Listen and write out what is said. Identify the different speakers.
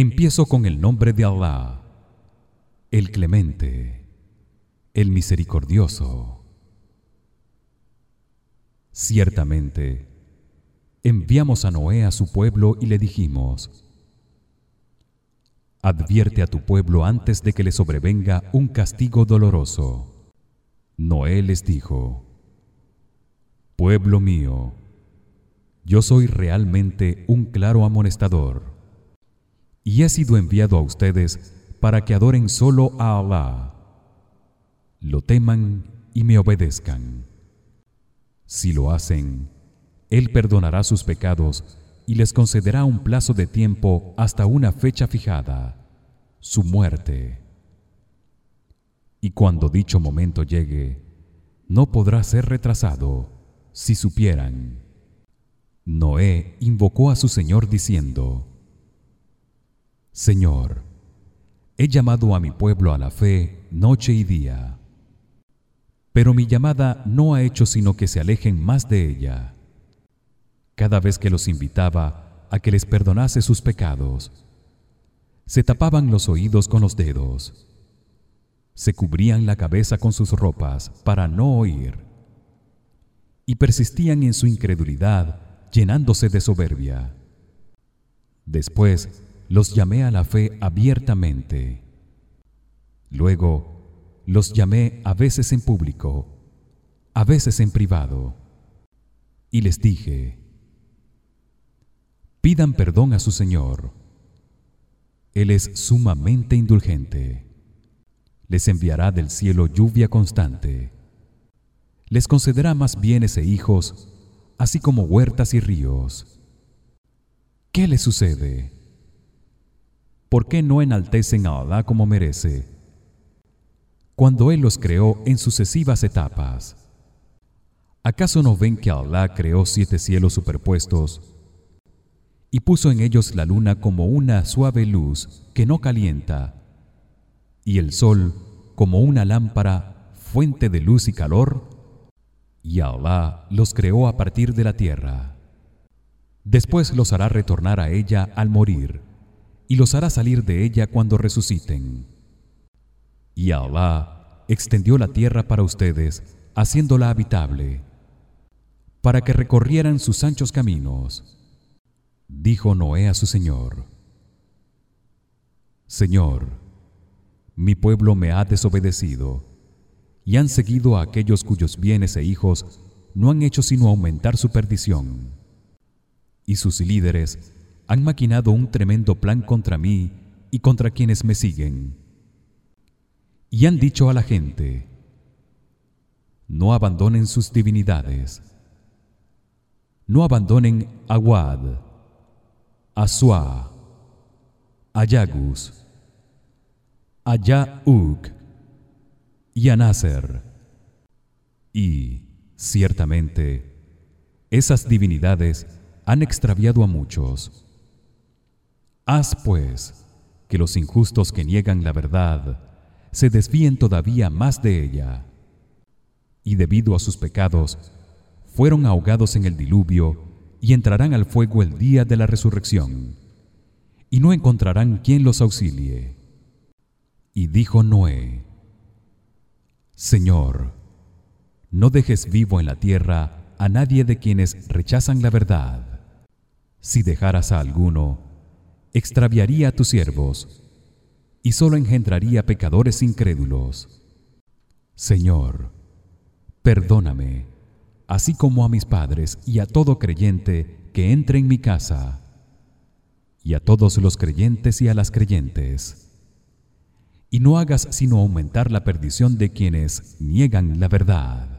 Speaker 1: Empiezo con el nombre de Allah, el Clemente, el Misericordioso. Ciertamente enviamos a Noé a su pueblo y le dijimos: Advierte a tu pueblo antes de que le sobrevenga un castigo doloroso. Noé les dijo: Pueblo mío, yo soy realmente un claro amonestador y he sido enviado a ustedes para que adoren solo a Allah lo teman y me obedezcan. Si lo hacen él perdonará sus pecados y les concederá un plazo de tiempo hasta una fecha fijada su muerte. Y cuando dicho momento llegue no podrá ser retrasado si supieran. Noé invocó a su Señor diciendo Señor, he llamado a mi pueblo a la fe noche y día. Pero mi llamada no ha hecho sino que se alejen más de ella. Cada vez que los invitaba a que les perdonase sus pecados, se tapaban los oídos con los dedos. Se cubrían la cabeza con sus ropas para no oír. Y persistían en su incredulidad, llenándose de soberbia. Después los llamé a la fe abiertamente. Luego los llamé a veces en público, a veces en privado, y les dije: Pidan perdón a su Señor. Él es sumamente indulgente. Les enviará del cielo lluvia constante. Les concederá más bienes e hijos, así como huertas y ríos. ¿Qué les sucede? ¿Por qué no enaltecen a Allah como merece? Cuando él los creó en sucesivas etapas. ¿Acaso no ven que Allah creó siete cielos superpuestos y puso en ellos la luna como una suave luz que no calienta y el sol como una lámpara fuente de luz y calor? Y Allah los creó a partir de la tierra. Después los hará retornar a ella al morir y los hará salir de ella cuando resuciten. Y Allah extendió la tierra para ustedes, haciéndola habitable, para que recorrieran sus anchos caminos. Dijo Noé a su Señor: Señor, mi pueblo me ha desobedecido y han seguido a aquellos cuyos bienes e hijos no han hecho sino aumentar su perdición. Y sus líderes han maquinado un tremendo plan contra mí y contra quienes me siguen. Y han dicho a la gente: No abandonen sus divinidades. No abandonen a Wad, a Suá, a Yagus, a Ya'uk y a Nasser. Y ciertamente esas divinidades han extraviado a muchos. Haz pues que los injustos que niegan la verdad se desvíen todavía más de ella. Y debido a sus pecados fueron ahogados en el diluvio y entrarán al fuego el día de la resurrección. Y no encontrarán quien los auxilie. Y dijo Noé: Señor, no dejes vivo en la tierra a nadie de quienes rechazan la verdad. Si dejaras a alguno, extraviaría a tus siervos y solo engendraría pecadores incrédulos. Señor, perdóname, así como a mis padres y a todo creyente que entre en mi casa, y a todos los creyentes y a las creyentes. Y no hagas sino aumentar la perdición de quienes niegan la verdad.